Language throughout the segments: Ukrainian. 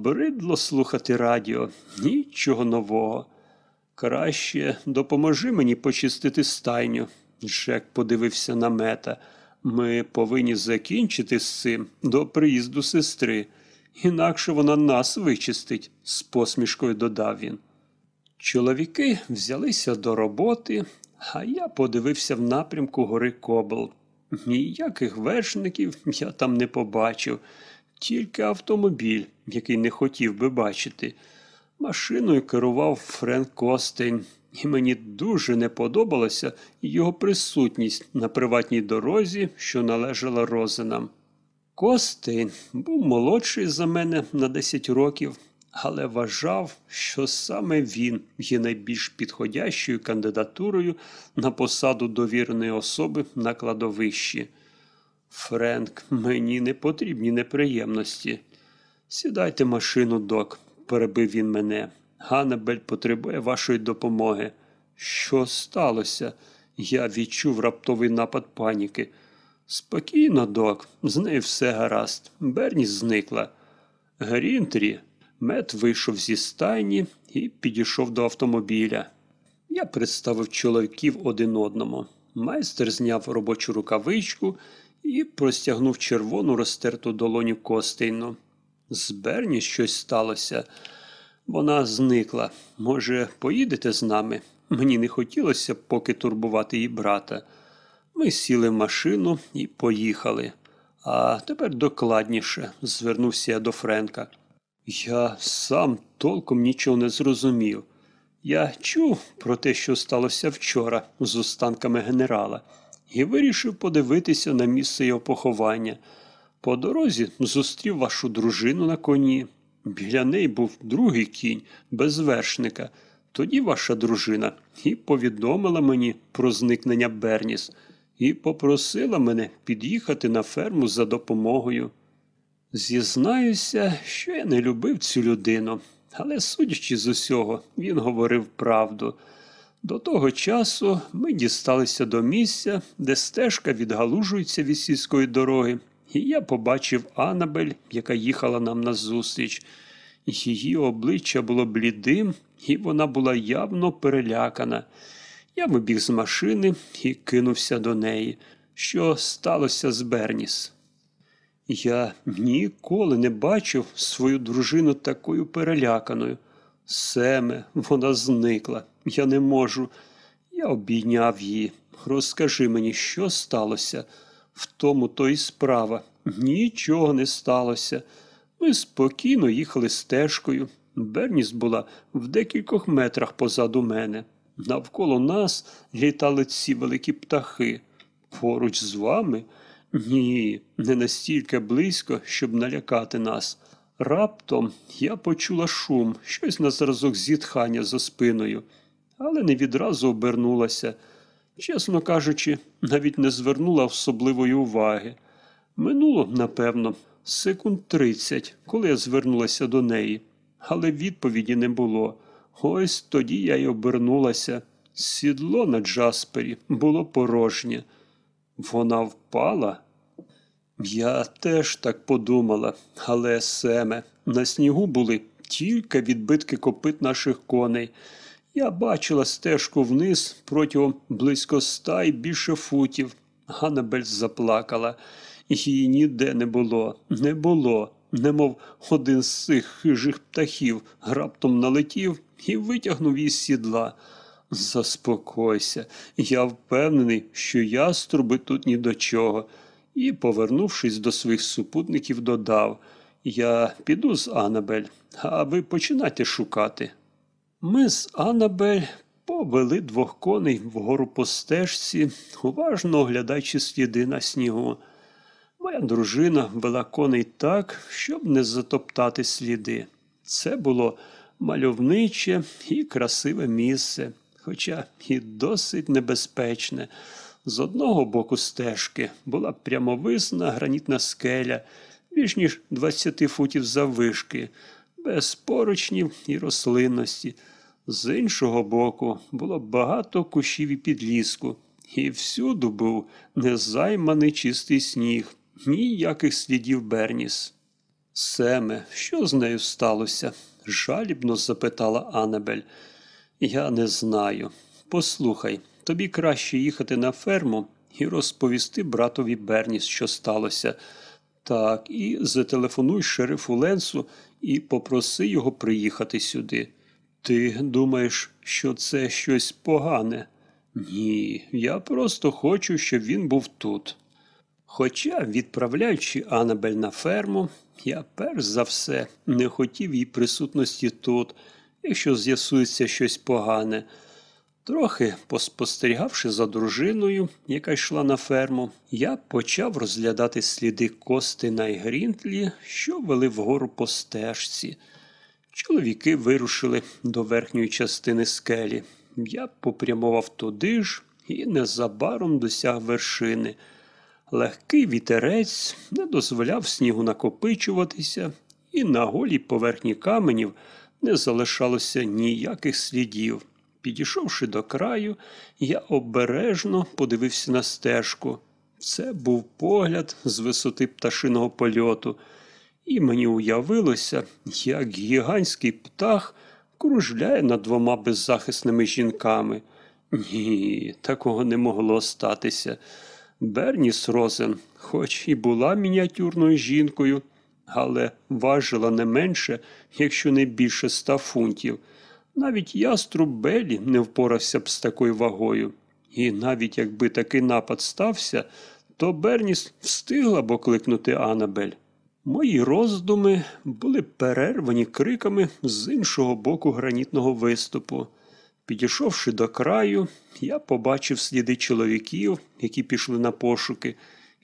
Бридло слухати радіо, нічого нового. Краще допоможи мені почистити стайню. Джек подивився на мета. Ми повинні закінчити з цим до приїзду сестри, інакше вона нас вичистить, з посмішкою додав він. Чоловіки взялися до роботи, а я подивився в напрямку гори Кобл. Ніяких вершників я там не побачив, тільки автомобіль, який не хотів би бачити. Машиною керував Френк Костейн, і мені дуже не подобалася його присутність на приватній дорозі, що належала Розенам. Костейн був молодший за мене на 10 років, але вважав, що саме він є найбільш підходящою кандидатурою на посаду довіреної особи на кладовищі. Френк, мені не потрібні неприємності. Сідайте машину, док, перебив він мене. Ганнабель потребує вашої допомоги. Що сталося? Я відчув раптовий напад паніки. Спокійно, док, з нею все гаразд. Берніс зникла. Грінтрі, мед вийшов зі стайні і підійшов до автомобіля. Я представив чоловіків один одному. Майстер зняв робочу рукавичку і простягнув червону розтерту долоню Костейну. З Берні щось сталося. Вона зникла. Може, поїдете з нами? Мені не хотілося поки турбувати її брата. Ми сіли в машину і поїхали. А тепер докладніше, звернувся я до Френка. Я сам толком нічого не зрозумів. Я чув про те, що сталося вчора з останками генерала, і вирішив подивитися на місце його поховання. По дорозі зустрів вашу дружину на коні. Біля неї був другий кінь, без вершника. Тоді ваша дружина і повідомила мені про зникнення Берніс і попросила мене під'їхати на ферму за допомогою. Зізнаюся, що я не любив цю людину, але, судячи з усього, він говорив правду. До того часу ми дісталися до місця, де стежка відгалужується від сільської дороги, і я побачив Анабель, яка їхала нам назустріч. Її обличчя було блідим, і вона була явно перелякана. Я вибіг з машини і кинувся до неї. Що сталося з Берніс? Я ніколи не бачив свою дружину такою переляканою. Семе, вона зникла. Я не можу. Я обійняв її. Розкажи мені, що сталося? В тому то й справа. Нічого не сталося. Ми спокійно їхали стежкою. Берніс була в декількох метрах позаду мене. Навколо нас літали ці великі птахи. Поруч з вами? Ні, не настільки близько, щоб налякати нас. Раптом я почула шум, щось на зразок зітхання за спиною, але не відразу обернулася. Чесно кажучи, навіть не звернула особливої уваги. Минуло, напевно, секунд тридцять, коли я звернулася до неї, але відповіді не було. Ось тоді я й обернулася. Сідло на Джаспері було порожнє. Вона впала? Я теж так подумала, але Семе, на снігу були тільки відбитки копит наших коней. Я бачила стежку вниз протягом близько ста і більше футів. Ганнабель заплакала. Її ніде не було, не було, немов один з цих хижих птахів раптом налетів і витягнув із сідла. Заспокойся, я впевнений, що яструби тут ні до чого. І, повернувшись до своїх супутників, додав Я піду з Анабель, а ви починайте шукати. Ми з Анабель повели двох коней вгору по стежці, уважно оглядаючи сліди на снігу. Моя дружина вела коней так, щоб не затоптати сліди. Це було мальовниче і красиве місце, хоча і досить небезпечне. З одного боку стежки була прямовисна гранітна скеля, більш ніж 20 футів заввишки, без поручнів і рослинності. З іншого боку було багато кущів і підліску, і всюди був незайманий чистий сніг, ніяких слідів Берніс. Семе, що з нею сталося? жалібно запитала Анабель. Я не знаю. Послухай, тобі краще їхати на ферму і розповісти братові Берніс, що сталося. Так, і зателефонуй шерифу Ленсу і попроси його приїхати сюди. Ти думаєш, що це щось погане? Ні, я просто хочу, щоб він був тут. Хоча, відправляючи Анабель на ферму, я перш за все не хотів її присутності тут, якщо з'ясується щось погане. Трохи поспостерігавши за дружиною, яка йшла на ферму, я почав розглядати сліди Костина і Грінтлі, що вели вгору по стежці. Чоловіки вирушили до верхньої частини скелі. Я попрямував туди ж і незабаром досяг вершини. Легкий вітерець не дозволяв снігу накопичуватися, і на голій поверхні каменів не залишалося ніяких слідів. Підійшовши до краю, я обережно подивився на стежку. Це був погляд з висоти пташиного польоту, і мені уявилося, як гігантський птах кружляє над двома беззахисними жінками. Ні, такого не могло статися. Берніс Розен, хоч і була мініатюрною жінкою, але важила не менше, якщо не більше ста фунтів. Навіть яструб Белі не впорався б з такою вагою. І навіть якби такий напад стався, то Берніс встигла б окликнути Анабель. Мої роздуми були перервані криками з іншого боку гранітного виступу. Підійшовши до краю, я побачив сліди чоловіків, які пішли на пошуки,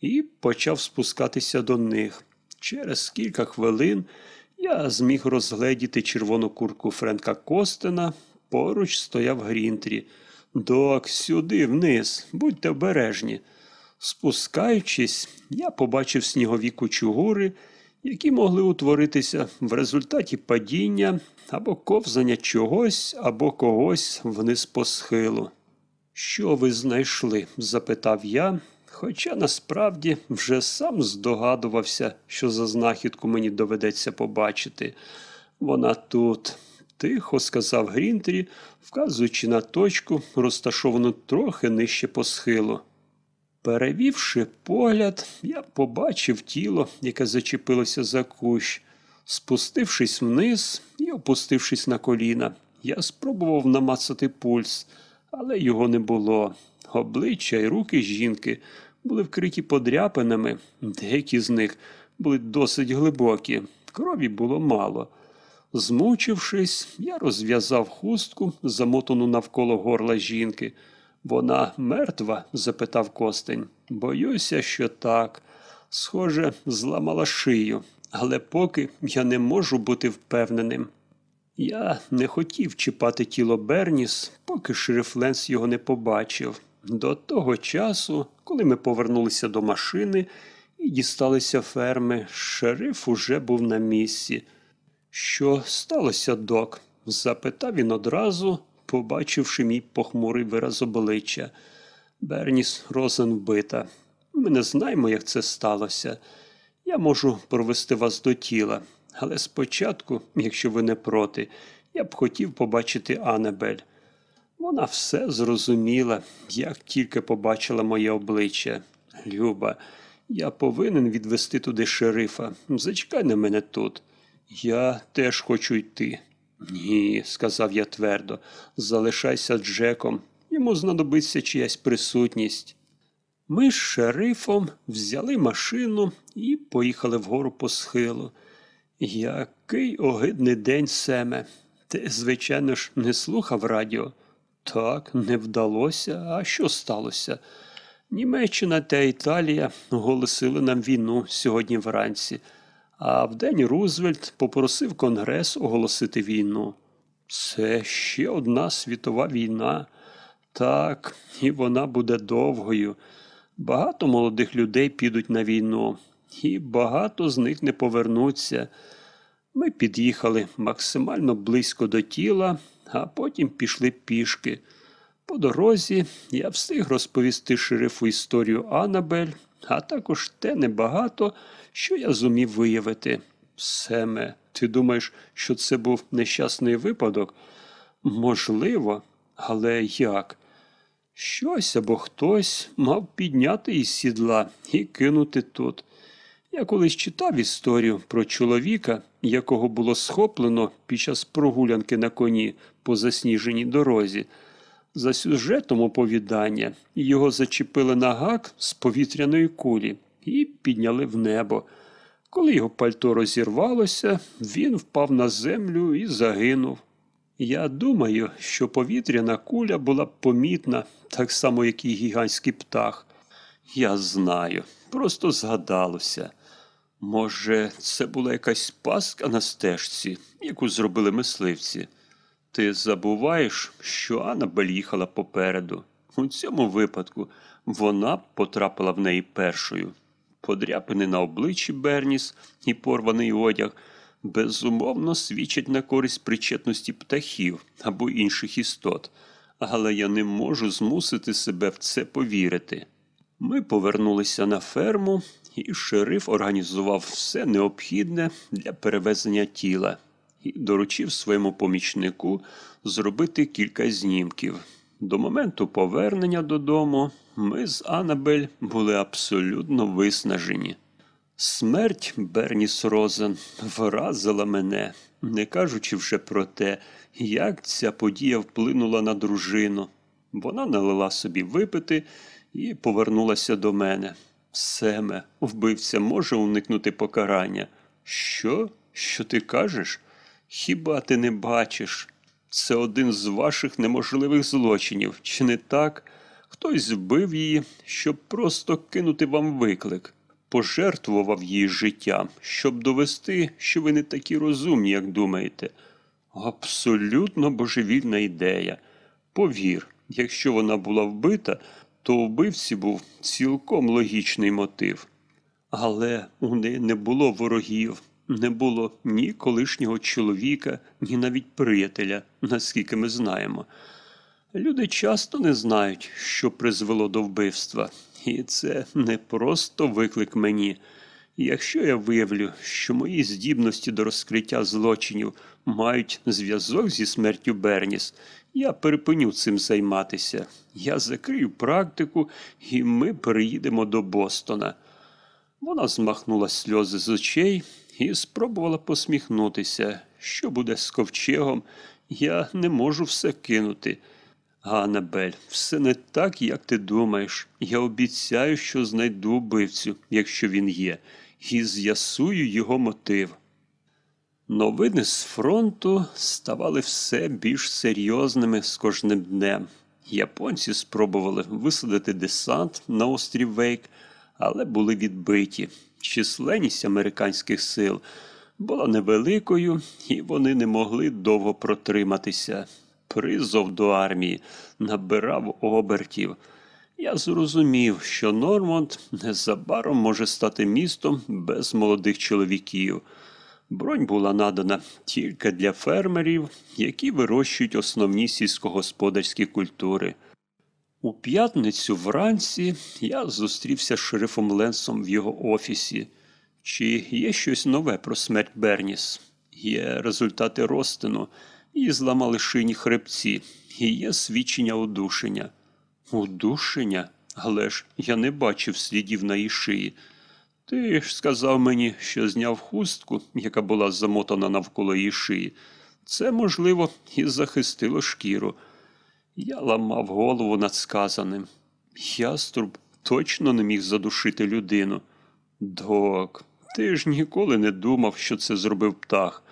і почав спускатися до них. Через кілька хвилин я зміг розгледіти червону куртку Френка Костена, поруч стояв Грінтрі. Док, сюди вниз, будьте обережні. Спускаючись, я побачив снігові кучугури, які могли утворитися в результаті падіння або ковзання чогось або когось вниз по схилу. Що ви знайшли? запитав я, хоча насправді вже сам здогадувався, що за знахідку мені доведеться побачити. Вона тут, тихо сказав Грінтері, вказуючи на точку, розташовану трохи нижче по схилу. Перевівши погляд, я побачив тіло, яке зачепилося за кущ. Спустившись вниз і опустившись на коліна, я спробував намацати пульс, але його не було. Обличчя і руки жінки були вкриті подряпинами, деякі з них були досить глибокі, крові було мало. Змучившись, я розв'язав хустку, замотану навколо горла жінки. Вона мертва? запитав костень. Боюся, що так. Схоже, зламала шию, але поки я не можу бути впевненим. Я не хотів чіпати тіло Берніс, поки шериф Ленс його не побачив. До того часу, коли ми повернулися до машини і дісталися ферми, шериф уже був на місці. Що сталося, док? запитав він одразу, побачивши мій похмурий вираз обличчя. Берніс Розен вбита. Ми не знаємо, як це сталося. Я можу провести вас до тіла, але спочатку, якщо ви не проти, я б хотів побачити Аннебель. Вона все зрозуміла, як тільки побачила моє обличчя. Люба, я повинен відвести туди шерифа. Зачекай на мене тут. Я теж хочу йти. Ні, сказав я твердо, залишайся Джеком. Йому знадобиться чиясь присутність. Ми з шерифом взяли машину і поїхали вгору по схилу. Який огидний день, Семе. Ти, звичайно ж, не слухав радіо. Так, не вдалося. А що сталося? Німеччина та Італія оголосили нам війну сьогодні вранці, а вдень Рузвельт попросив Конгрес оголосити війну. Це ще одна світова війна. Так, і вона буде довгою. Багато молодих людей підуть на війну, і багато з них не повернуться. Ми під'їхали максимально близько до тіла, а потім пішли пішки. По дорозі я встиг розповісти шерифу історію Анабель, а також те небагато, що я зумів виявити. Семе, ти думаєш, що це був нещасний випадок? Можливо, але як? Щось або хтось мав підняти із сідла і кинути тут. Я колись читав історію про чоловіка, якого було схоплено під час прогулянки на коні по засніженій дорозі. За сюжетом оповідання його зачепили на гак з повітряної кулі і підняли в небо. Коли його пальто розірвалося, він впав на землю і загинув. Я думаю, що повітряна куля була помітна, так само, як і гігантський птах. Я знаю, просто згадалося. Може, це була якась паска на стежці, яку зробили мисливці. Ти забуваєш, що Аннабель їхала попереду. У цьому випадку вона потрапила в неї першою. Подряпини на обличчі Берніс і порваний одяг безумовно свідчать на користь причетності птахів або інших істот, але я не можу змусити себе в це повірити. Ми повернулися на ферму, і шериф організував все необхідне для перевезення тіла і доручив своєму помічнику зробити кілька знімків. До моменту повернення додому ми з Анабель були абсолютно виснажені. Смерть Берніс Розен вразила мене, не кажучи вже про те, як ця подія вплинула на дружину. Вона налила собі випити і повернулася до мене. Семе, вбивця може уникнути покарання. Що? Що ти кажеш? Хіба ти не бачиш? Це один з ваших неможливих злочинів, чи не так? Хтось вбив її, щоб просто кинути вам виклик, пожертвував її життям, щоб довести, що ви не такі розумні, як думаєте. Абсолютно божевільна ідея. Повір, якщо вона була вбита, то вбивці був цілком логічний мотив. Але у неї не було ворогів, не було ні колишнього чоловіка, ні навіть приятеля, наскільки ми знаємо. Люди часто не знають, що призвело до вбивства, і це не просто виклик мені. Якщо я виявлю, що мої здібності до розкриття злочинів мають зв'язок зі смертю Берніс, я перепиню цим займатися. Я закрию практику, і ми переїдемо до Бостона. Вона змахнула сльози з очей і спробувала посміхнутися. Що буде з ковчегом? Я не можу все кинути. Ганнабель, все не так, як ти думаєш. Я обіцяю, що знайду вбивцю, якщо він є, і з'ясую його мотив. Новини з фронту ставали все більш серйозними з кожним днем. Японці спробували висадити десант на острів Вейк, але були відбиті. Численність американських сил була невеликою, і вони не могли довго протриматися. Призов до армії набирав обертів. Я зрозумів, що Нормонд незабаром може стати містом без молодих чоловіків. Бронь була надана тільки для фермерів, які вирощують основні сільськогосподарські культури. У п'ятницю вранці я зустрівся з шерифом Ленсом в його офісі. Чи є щось нове про смерть Берніс? Є результати розтину, її зламали шині хребці, і є свідчення удушення. Удушення? Але ж я не бачив слідів на її шиї. Ти ж сказав мені, що зняв хустку, яка була замотана навколо її шиї. Це, можливо, і захистило шкіру. Я ламав голову над сказаним. Яструб точно не міг задушити людину. Док, ти ж ніколи не думав, що це зробив птах.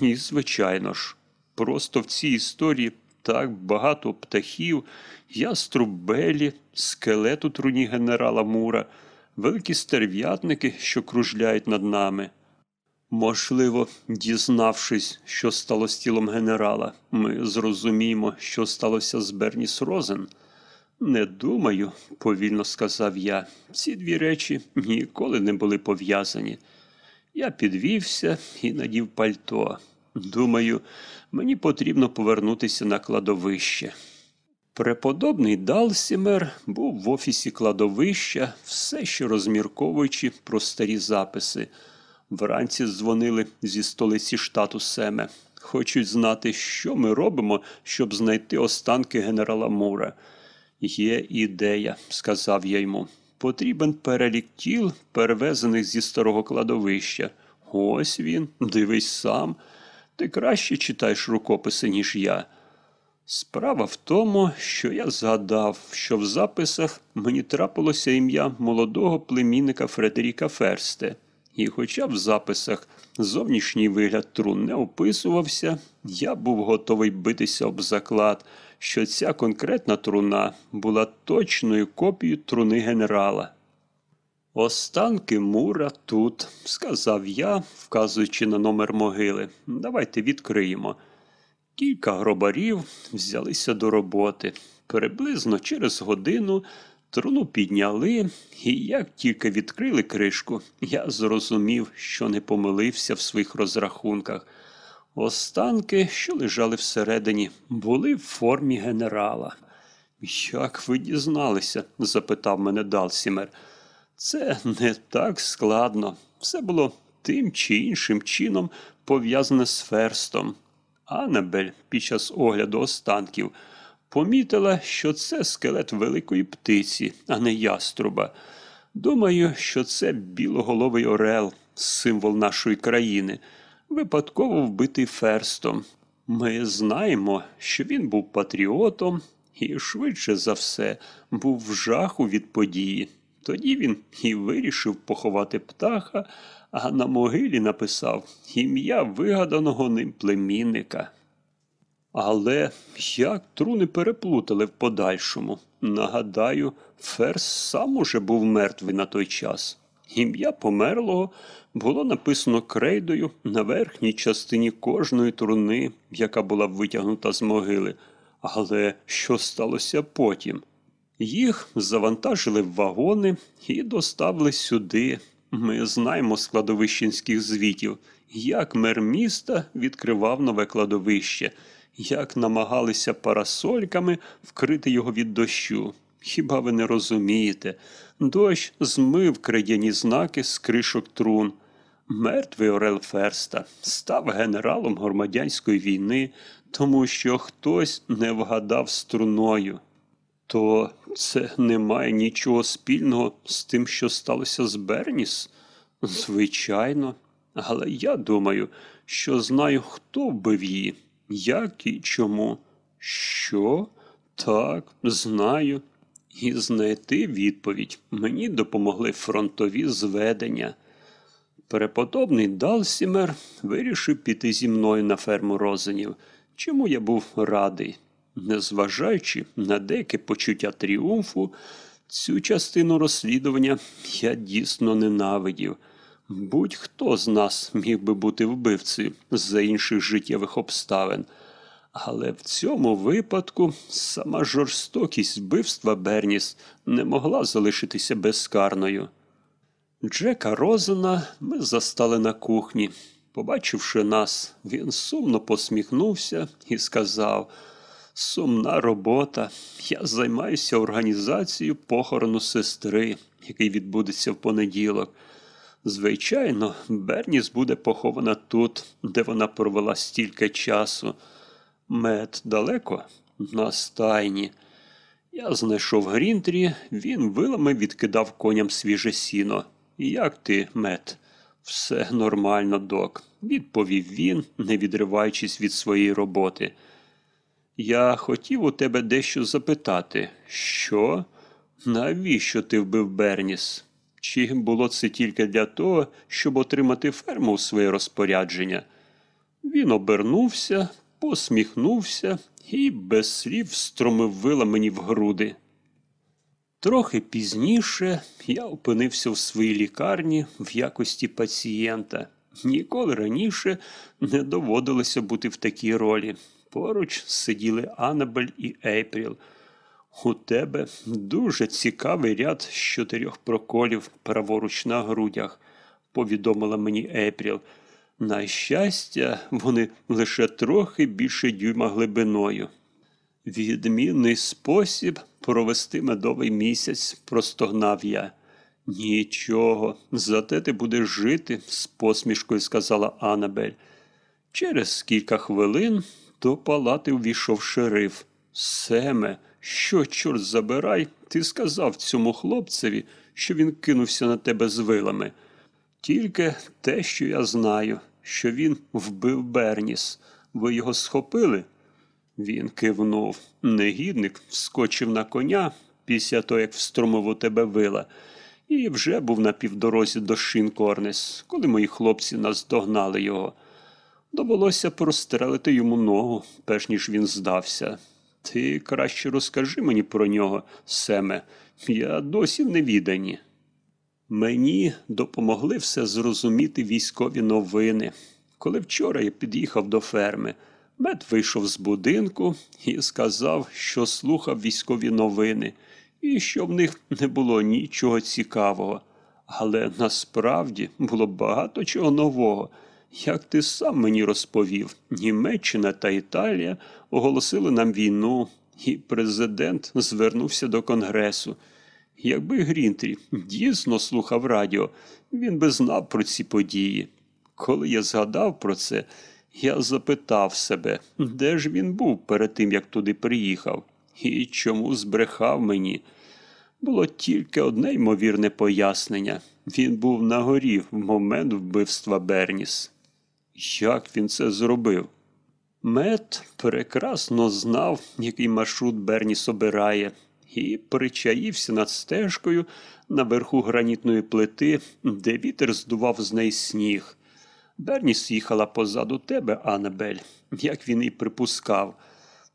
Ні, звичайно ж. Просто в цій історії так багато птахів, яструб Белі, скелет у труні генерала Мура, великі стерв'ятники, що кружляють над нами. Можливо, дізнавшись, що стало з тілом генерала, ми зрозуміємо, що сталося з Берніс Розен. Не думаю, повільно сказав я. Ці дві речі ніколи не були пов'язані. Я підвівся і надів пальто. Думаю, мені потрібно повернутися на кладовище. Преподобний Далсімер був в офісі кладовища, все ще розмірковуючи про старі записи. Вранці дзвонили зі столиці штату Семе. Хочуть знати, що ми робимо, щоб знайти останки генерала Мура. Є ідея, сказав я йому. Потрібен перелік тіл, перевезених зі старого кладовища. Ось він, дивись сам. Ти краще читаєш рукописи, ніж я. Справа в тому, що я згадав, що в записах мені трапилося ім'я молодого племінника Фредеріка Ферсте. І хоча в записах зовнішній вигляд трун не описувався, я був готовий битися об заклад, що ця конкретна труна була точною копією труни генерала. Останки Мура тут, сказав я, вказуючи на номер могили. Давайте відкриємо. Кілька гробарів взялися до роботи. Приблизно через годину труну підняли, і як тільки відкрили кришку, я зрозумів, що не помилився в своїх розрахунках. Останки, що лежали всередині, були в формі генерала. Як ви дізналися? запитав мене Далсімер. Це не так складно. Все було тим чи іншим чином пов'язане з ферстом. Аннабель під час огляду останків помітила, що це скелет великої птиці, а не яструба. Думаю, що це білоголовий орел, символ нашої країни, випадково вбитий ферстом. Ми знаємо, що він був патріотом і, швидше за все, був в жаху від події. Тоді він і вирішив поховати птаха, а на могилі написав ім'я вигаданого ним племінника. Але як труни переплутали в подальшому? Нагадаю, Ферс сам уже був мертвий на той час. Ім'я померлого було написано крейдою на верхній частині кожної труни, яка була витягнута з могили. Але що сталося потім? Їх завантажили в вагони і доставили сюди. Ми знаємо з кладовищенських звітів, як мер міста відкривав нове кладовище, як намагалися парасольками вкрити його від дощу. Хіба ви не розумієте? Дощ змив крадяні знаки з кришок трун. Мертвий Орел Ферста став генералом громадянської війни, тому що хтось не вгадав струною. То це не має нічого спільного з тим, що сталося з Берніс? Звичайно, але я думаю, що знаю, хто вбив її, як і чому. Що? Так, знаю. І знайти відповідь мені допомогли фронтові зведення. Преподобний Далсімер вирішив піти зі мною на ферму розенів, чому я був радий. Незважаючи на деяке почуття тріумфу, цю частину розслідування я дійсно ненавидів. Будь-хто з нас міг би бути вбивцею за інших життєвих обставин. Але в цьому випадку сама жорстокість вбивства Берніс не могла залишитися безкарною. Джека Розена ми застали на кухні. Побачивши нас, він сумно посміхнувся і сказав Сумна робота. Я займаюся організацією похорону сестри, який відбудеться в понеділок. Звичайно, Берніс буде похована тут, де вона провела стільки часу. Мед далеко? На стайні. Я знайшов Грінтрі, він вилами відкидав коням свіже сіно. Як ти, мед? Все нормально, док, відповів він, не відриваючись від своєї роботи. Я хотів у тебе дещо запитати. Що? Навіщо ти вбив Берніс? Чи було це тільки для того, щоб отримати ферму в своє розпорядження? Він обернувся, посміхнувся і без слів стромив вила мені в груди. Трохи пізніше я опинився в своїй лікарні в якості пацієнта. Ніколи раніше не доводилося бути в такій ролі. Поруч сиділи Аннабель і Ейпріл. У тебе дуже цікавий ряд з чотирьох проколів праворуч на грудях, повідомила мені Ейпріл. На щастя, вони лише трохи більше дюйма глибиною. Відмінний спосіб провести медовий місяць, простогнав я. Нічого, зате ти будеш жити, з посмішкою сказала Анабель. Через кілька хвилин до палати увійшов шериф. Семе, що, чорт забирай, ти сказав цьому хлопцеві, що він кинувся на тебе з вилами. Тільки те, що я знаю, що він вбив Берніс. Ви його схопили? Він кивнув. Негідник вскочив на коня після того, як встромив у тебе вила, і вже був на півдорозі до Шинкорнес, коли мої хлопці наздогнали його. Довелося прострелити йому ногу, перш ніж він здався. Ти краще розкажи мені про нього, Семе, я досі в невіданні. Мені допомогли все зрозуміти військові новини. Коли вчора я під'їхав до ферми, мед вийшов з будинку і сказав, що слухав військові новини, і що в них не було нічого цікавого. Але насправді було багато чого нового. Як ти сам мені розповів, Німеччина та Італія оголосили нам війну, і президент звернувся до Конгресу. Якби Грінтрі дійсно слухав радіо, він би знав про ці події. Коли я згадав про це, я запитав себе, де ж він був перед тим, як туди приїхав, і чому збрехав мені. Було тільки одне ймовірне пояснення він був на горі в момент вбивства Берніс. Як він це зробив? Мет прекрасно знав, який маршрут Берніс обирає, і причаївся над стежкою наверху гранітної плити, де вітер здував з неї сніг. Берніс їхала позаду тебе, Анабель, як він і припускав.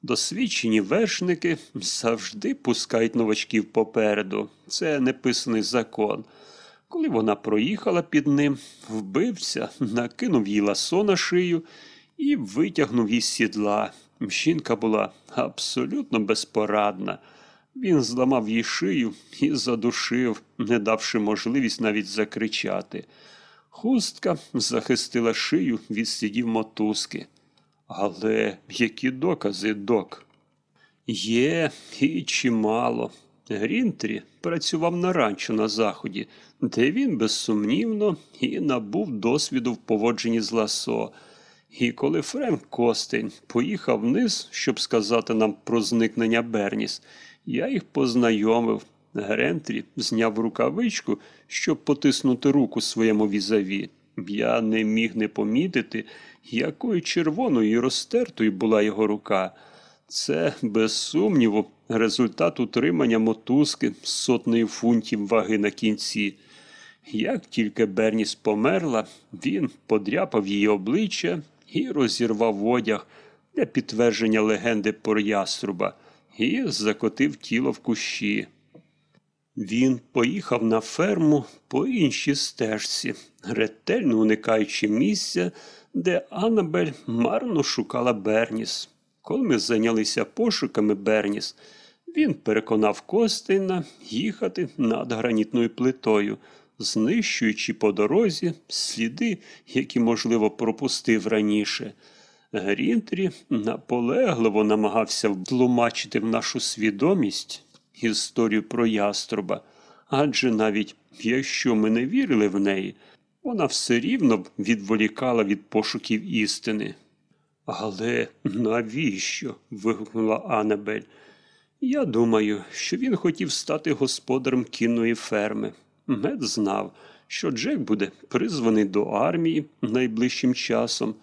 Досвідчені вершники завжди пускають новачків попереду. Це неписаний закон. Коли вона проїхала під ним, вбився, накинув їй ласо на шию і витягнув із сідла. Жінка була абсолютно безпорадна. Він зламав їй шию і задушив, не давши можливість навіть закричати. Хустка захистила шию від слідів мотузки. Але які докази, док? Є і чимало. Грінтрі працював на ранчо на заході, де він безсумнівно і набув досвіду в поводженні з ласо. І коли Френк Костень поїхав вниз, щоб сказати нам про зникнення Берніс, я їх познайомив. Грентрі зняв рукавичку, щоб потиснути руку своєму візаві. Я не міг не помітити, якою червоною і розтертою була його рука. Це, без сумніву, результат утримання мотузки з сотнею фунтів ваги на кінці. Як тільки Берніс померла, він подряпав її обличчя і розірвав одяг для підтвердження легенди про яструба і закотив тіло в кущі. Він поїхав на ферму по іншій стежці, ретельно уникаючи місця, де Аннабель марно шукала Берніс. Коли ми зайнялися пошуками Берніс, він переконав Костейна їхати над гранітною плитою, знищуючи по дорозі сліди, які, можливо, пропустив раніше. Грінтрі наполегливо намагався втлумачити в нашу свідомість історію про яструба, адже навіть якщо ми не вірили в неї, вона все рівно відволікала від пошуків істини. Але навіщо? вигукнула Анабель. Я думаю, що він хотів стати господарем кінної ферми. Мед знав, що Джек буде призваний до армії найближчим часом.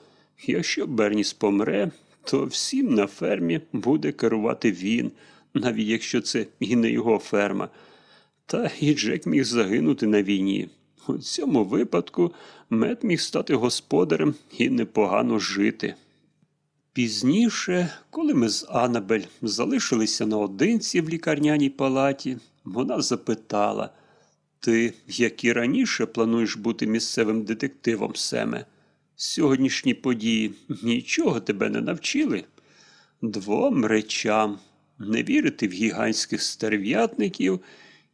Якщо Берніс помре, то всім на фермі буде керувати він, навіть якщо це і не його ферма. Та і Джек міг загинути на війні. У цьому випадку мед міг стати господарем і непогано жити. Пізніше, коли ми з Анабель залишилися наодинці в лікарняній палаті, вона запитала Ти, як і раніше, плануєш бути місцевим детективом, Семе? Сьогоднішні події нічого тебе не навчили? Двом речам не вірити в гігантських стерв'ятників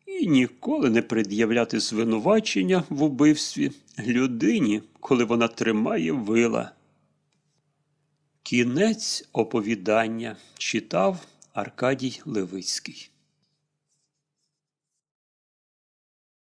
і ніколи не пред'являти звинувачення в убивстві людині, коли вона тримає вила. Кінець оповідання читав Аркадій Левицький.